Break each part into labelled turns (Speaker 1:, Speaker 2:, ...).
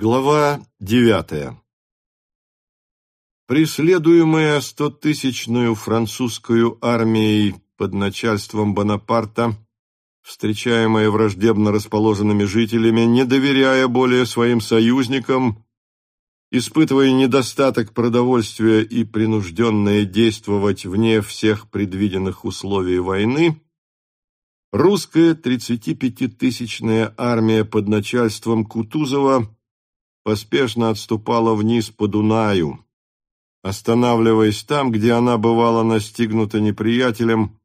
Speaker 1: Глава девятая. Преследуемая стотысячную французскую армией под начальством Бонапарта, встречаемая враждебно расположенными жителями, не доверяя более своим союзникам, испытывая недостаток продовольствия и принужденная действовать вне всех предвиденных условий войны, русская 35-тысячная армия под начальством Кутузова поспешно отступала вниз по Дунаю, останавливаясь там, где она бывала настигнута неприятелем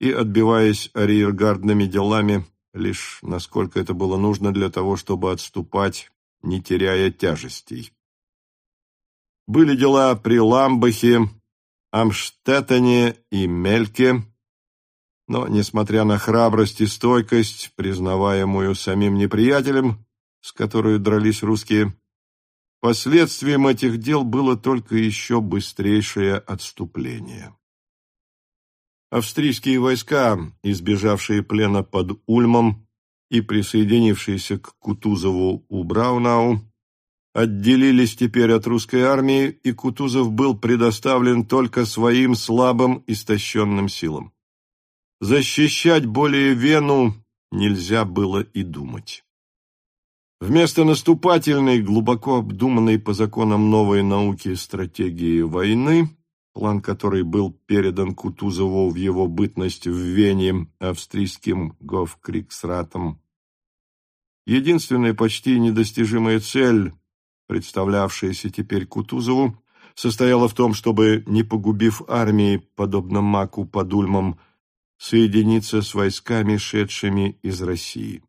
Speaker 1: и отбиваясь арьергардными делами, лишь насколько это было нужно для того, чтобы отступать, не теряя тяжестей. Были дела при Ламбахе, Амштеттене и Мельке, но, несмотря на храбрость и стойкость, признаваемую самим неприятелем, с которой дрались русские. Последствием этих дел было только еще быстрейшее отступление. Австрийские войска, избежавшие плена под Ульмом и присоединившиеся к Кутузову у Браунау, отделились теперь от русской армии, и Кутузов был предоставлен только своим слабым истощенным силам. Защищать более Вену нельзя было и думать. Вместо наступательной, глубоко обдуманной по законам новой науки стратегии войны, план которой был передан Кутузову в его бытность в Вене австрийским гофкриксратом, единственная почти недостижимая цель, представлявшаяся теперь Кутузову, состояла в том, чтобы, не погубив армии, подобно Маку под Ульмом, соединиться с войсками, шедшими из России.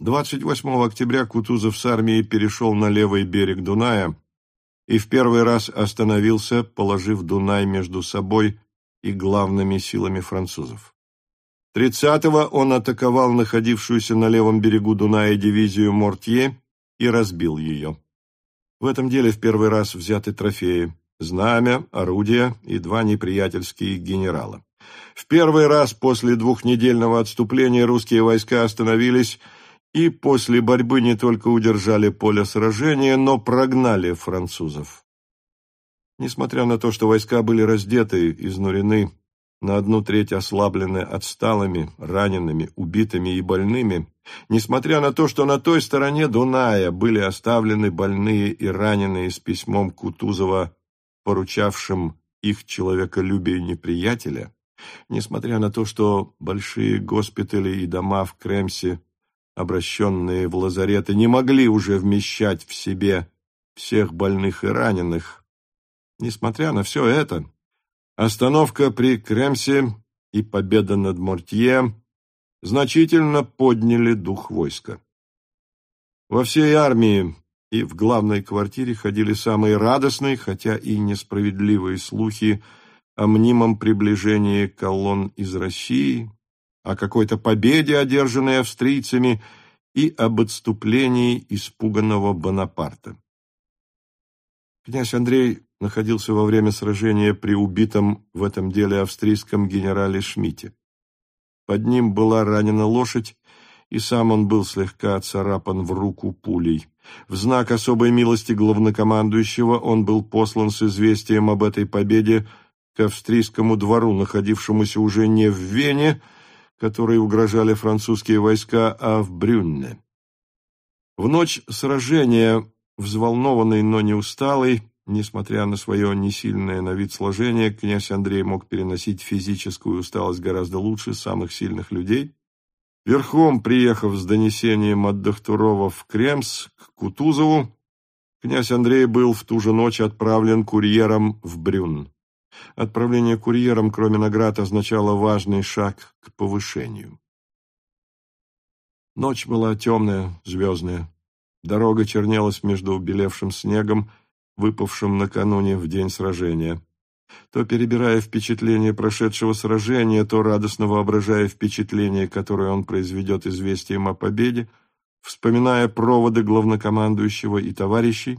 Speaker 1: 28 октября Кутузов с армией перешел на левый берег Дуная и в первый раз остановился, положив Дунай между собой и главными силами французов. 30-го он атаковал находившуюся на левом берегу Дуная дивизию Мортье и разбил ее. В этом деле в первый раз взяты трофеи – знамя, орудия и два неприятельские генерала. В первый раз после двухнедельного отступления русские войска остановились – и после борьбы не только удержали поле сражения, но прогнали французов. Несмотря на то, что войска были раздеты, изнурены, на одну треть ослаблены отсталыми, ранеными, убитыми и больными, несмотря на то, что на той стороне Дуная были оставлены больные и раненые с письмом Кутузова, поручавшим их человеколюбие неприятеля, несмотря на то, что большие госпитали и дома в Кремсе обращенные в лазареты, не могли уже вмещать в себе всех больных и раненых. Несмотря на все это, остановка при Кремсе и победа над Мортье значительно подняли дух войска. Во всей армии и в главной квартире ходили самые радостные, хотя и несправедливые слухи о мнимом приближении колонн из России, о какой-то победе, одержанной австрийцами, и об отступлении испуганного Бонапарта. Князь Андрей находился во время сражения при убитом в этом деле австрийском генерале Шмите. Под ним была ранена лошадь, и сам он был слегка оцарапан в руку пулей. В знак особой милости главнокомандующего он был послан с известием об этой победе к австрийскому двору, находившемуся уже не в Вене, которой угрожали французские войска, а в Брюнне. В ночь сражения, взволнованный, но не усталый, несмотря на свое несильное на вид сложение, князь Андрей мог переносить физическую усталость гораздо лучше самых сильных людей. Верхом, приехав с донесением от Дохтурова в Кремс к Кутузову, князь Андрей был в ту же ночь отправлен курьером в Брюн. Отправление курьером, кроме наград, означало важный шаг к повышению. Ночь была темная, звездная. Дорога чернелась между убелевшим снегом, выпавшим накануне в день сражения. То перебирая впечатления прошедшего сражения, то радостно воображая впечатление, которое он произведет известием о победе, вспоминая проводы главнокомандующего и товарищей,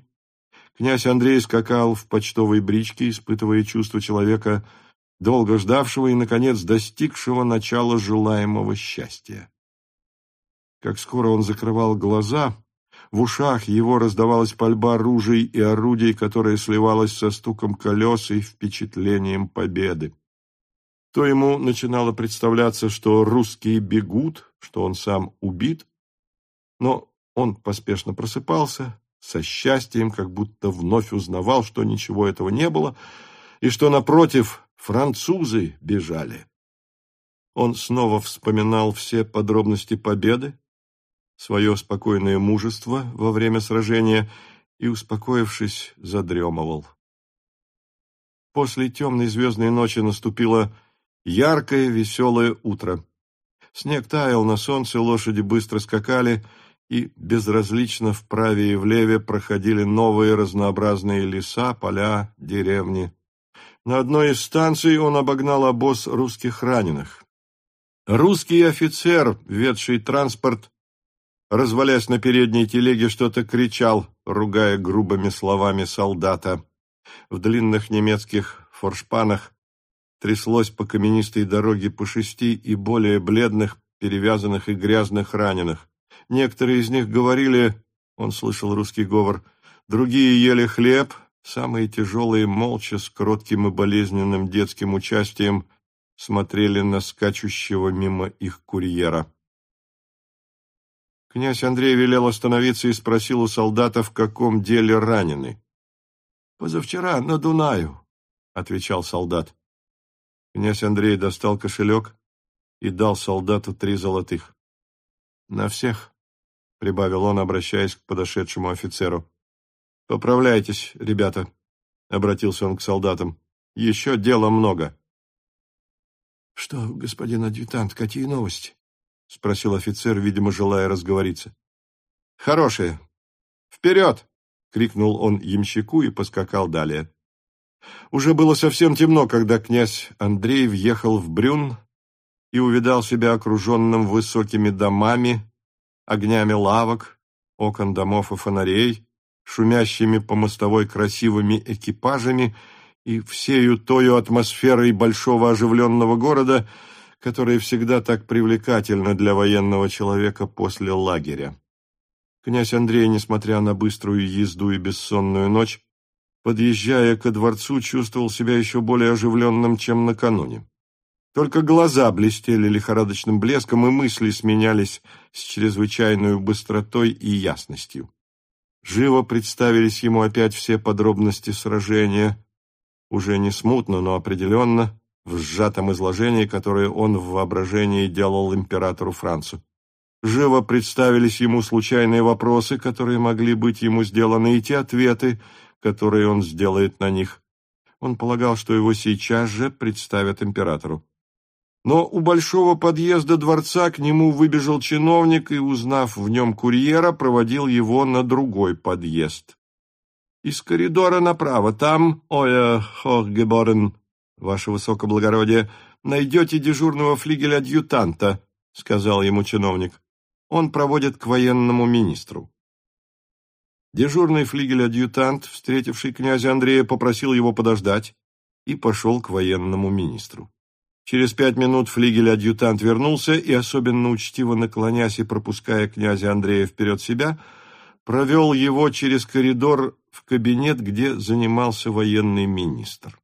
Speaker 1: Князь Андрей скакал в почтовой бричке, испытывая чувство человека, долго ждавшего и, наконец, достигшего начала желаемого счастья. Как скоро он закрывал глаза, В ушах его раздавалась пальба ружей и орудий, которая сливалась со стуком колес и впечатлением победы. То ему начинало представляться, что русские бегут, что он сам убит, но он поспешно просыпался, со счастьем, как будто вновь узнавал, что ничего этого не было, и что, напротив, французы бежали. Он снова вспоминал все подробности победы, свое спокойное мужество во время сражения и, успокоившись, задремывал. После темной звездной ночи наступило яркое, веселое утро. Снег таял на солнце, лошади быстро скакали — и безразлично вправе и влеве проходили новые разнообразные леса, поля, деревни. На одной из станций он обогнал обоз русских раненых. Русский офицер, ведший транспорт, развалясь на передней телеге, что-то кричал, ругая грубыми словами солдата. В длинных немецких форшпанах тряслось по каменистой дороге по шести и более бледных, перевязанных и грязных раненых. Некоторые из них говорили, он слышал русский говор, другие ели хлеб, самые тяжелые молча, с кротким и болезненным детским участием, смотрели на скачущего мимо их курьера. Князь Андрей велел остановиться и спросил у солдата, в каком деле ранены. «Позавчера на Дунаю», — отвечал солдат. Князь Андрей достал кошелек и дал солдату три золотых. «На всех», прибавил он, обращаясь к подошедшему офицеру. «Поправляйтесь, ребята», — обратился он к солдатам. «Еще дела много». «Что, господин адъютант, какие новости?» — спросил офицер, видимо, желая разговориться. «Хорошие. Вперед!» — крикнул он ямщику и поскакал далее. Уже было совсем темно, когда князь Андрей въехал в Брюн и увидал себя окруженным высокими домами, огнями лавок, окон домов и фонарей, шумящими по мостовой красивыми экипажами и всею тою атмосферой большого оживленного города, которая всегда так привлекательна для военного человека после лагеря. Князь Андрей, несмотря на быструю езду и бессонную ночь, подъезжая ко дворцу, чувствовал себя еще более оживленным, чем накануне. Только глаза блестели лихорадочным блеском, и мысли сменялись с чрезвычайной быстротой и ясностью. Живо представились ему опять все подробности сражения, уже не смутно, но определенно, в сжатом изложении, которое он в воображении делал императору Францу. Живо представились ему случайные вопросы, которые могли быть ему сделаны, и те ответы, которые он сделает на них. Он полагал, что его сейчас же представят императору. Но у большого подъезда дворца к нему выбежал чиновник и, узнав в нем курьера, проводил его на другой подъезд. «Из коридора направо, там, оя хохгеборен, ваше высокоблагородие, найдете дежурного флигеля-адъютанта», — сказал ему чиновник. «Он проводит к военному министру». Дежурный флигель-адъютант, встретивший князя Андрея, попросил его подождать и пошел к военному министру. Через пять минут флигель-адъютант вернулся и, особенно учтиво наклонясь и пропуская князя Андрея вперед себя, провел его через коридор в кабинет, где занимался военный министр.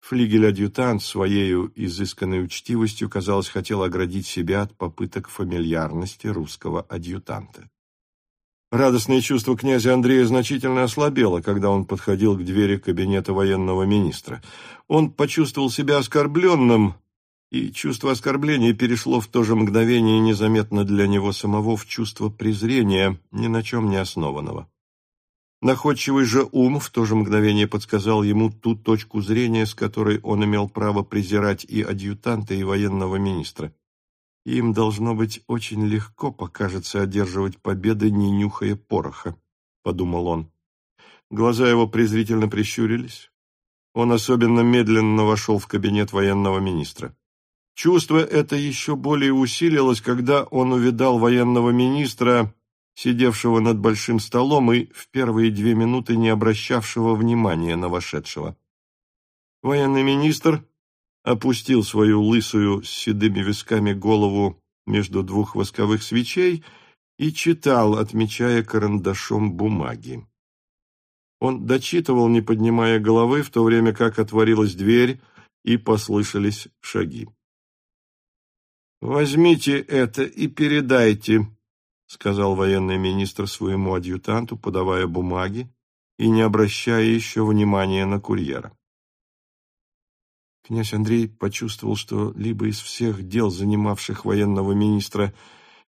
Speaker 1: Флигель-адъютант своею изысканной учтивостью, казалось, хотел оградить себя от попыток фамильярности русского адъютанта. Радостное чувство князя Андрея значительно ослабело, когда он подходил к двери кабинета военного министра. Он почувствовал себя оскорбленным, и чувство оскорбления перешло в то же мгновение незаметно для него самого в чувство презрения, ни на чем не основанного. Находчивый же ум в то же мгновение подсказал ему ту точку зрения, с которой он имел право презирать и адъютанта, и военного министра. Им должно быть очень легко покажется одерживать победы, не нюхая пороха, — подумал он. Глаза его презрительно прищурились. Он особенно медленно вошел в кабинет военного министра. Чувство это еще более усилилось, когда он увидал военного министра, сидевшего над большим столом и в первые две минуты не обращавшего внимания на вошедшего. Военный министр опустил свою лысую с седыми висками голову между двух восковых свечей и читал, отмечая карандашом бумаги. Он дочитывал, не поднимая головы, в то время как отворилась дверь и послышались шаги. «Возьмите это и передайте», — сказал военный министр своему адъютанту, подавая бумаги и не обращая еще внимания на курьера. Князь Андрей почувствовал, что либо из всех дел, занимавших военного министра,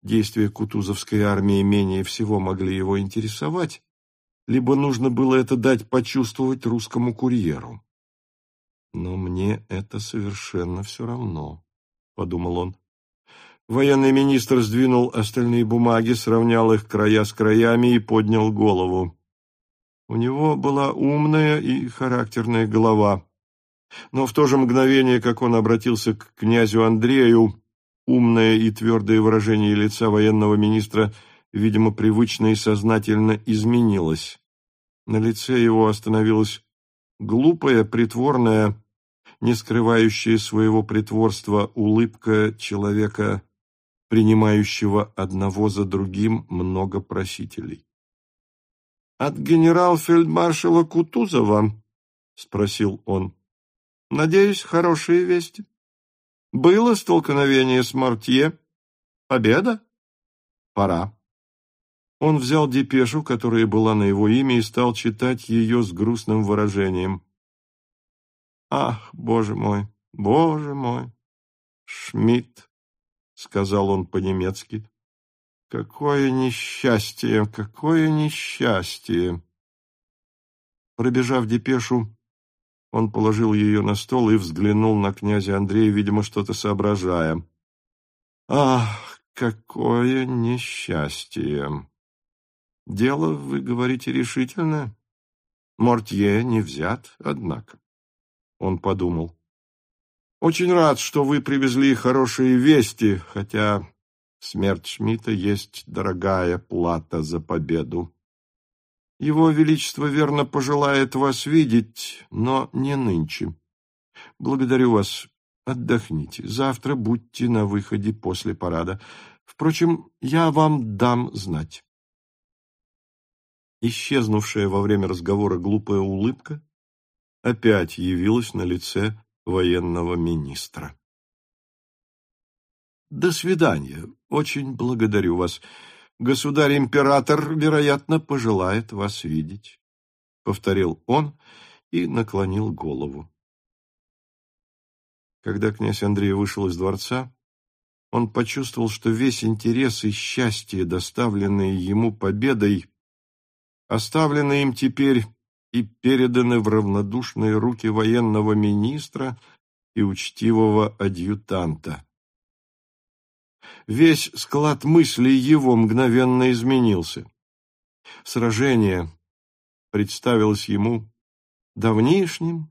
Speaker 1: действия Кутузовской армии менее всего могли его интересовать, либо нужно было это дать почувствовать русскому курьеру. «Но мне это совершенно все равно», — подумал он. Военный министр сдвинул остальные бумаги, сравнял их края с краями и поднял голову. У него была умная и характерная голова. Но в то же мгновение, как он обратился к князю Андрею, умное и твердое выражение лица военного министра, видимо, привычно и сознательно изменилось. На лице его остановилась глупая, притворная, не скрывающая своего притворства улыбка человека, принимающего одного за другим много просителей. «От генерал-фельдмаршала Кутузова?» — спросил он. Надеюсь, хорошие вести. Было столкновение с Мартье. Победа? Пора. Он взял депешу, которая была на его имя, и стал читать ее с грустным выражением. «Ах, боже мой, боже мой! Шмидт!» — сказал он по-немецки. «Какое несчастье, какое несчастье!» Пробежав депешу, он положил ее на стол и взглянул на князя Андрея, видимо, что-то соображая. «Ах, какое несчастье! Дело, вы говорите, решительное? Мортье не взят, однако». Он подумал. «Очень рад, что вы привезли хорошие вести, хотя смерть Шмидта есть дорогая плата за победу. Его Величество верно пожелает вас видеть, но не нынче. Благодарю вас. Отдохните. Завтра будьте на выходе после парада. Впрочем, я вам дам знать. Исчезнувшая во время разговора глупая улыбка опять явилась на лице военного министра. До свидания. Очень благодарю вас. Государь-император, вероятно, пожелает вас видеть, — повторил он и наклонил голову. Когда князь Андрей вышел из дворца, он почувствовал, что весь интерес и счастье, доставленные ему победой, оставлены им теперь и переданы в равнодушные руки военного министра и учтивого адъютанта весь склад мыслей его мгновенно изменился. Сражение представилось ему давнишним,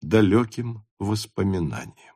Speaker 1: далеким воспоминанием.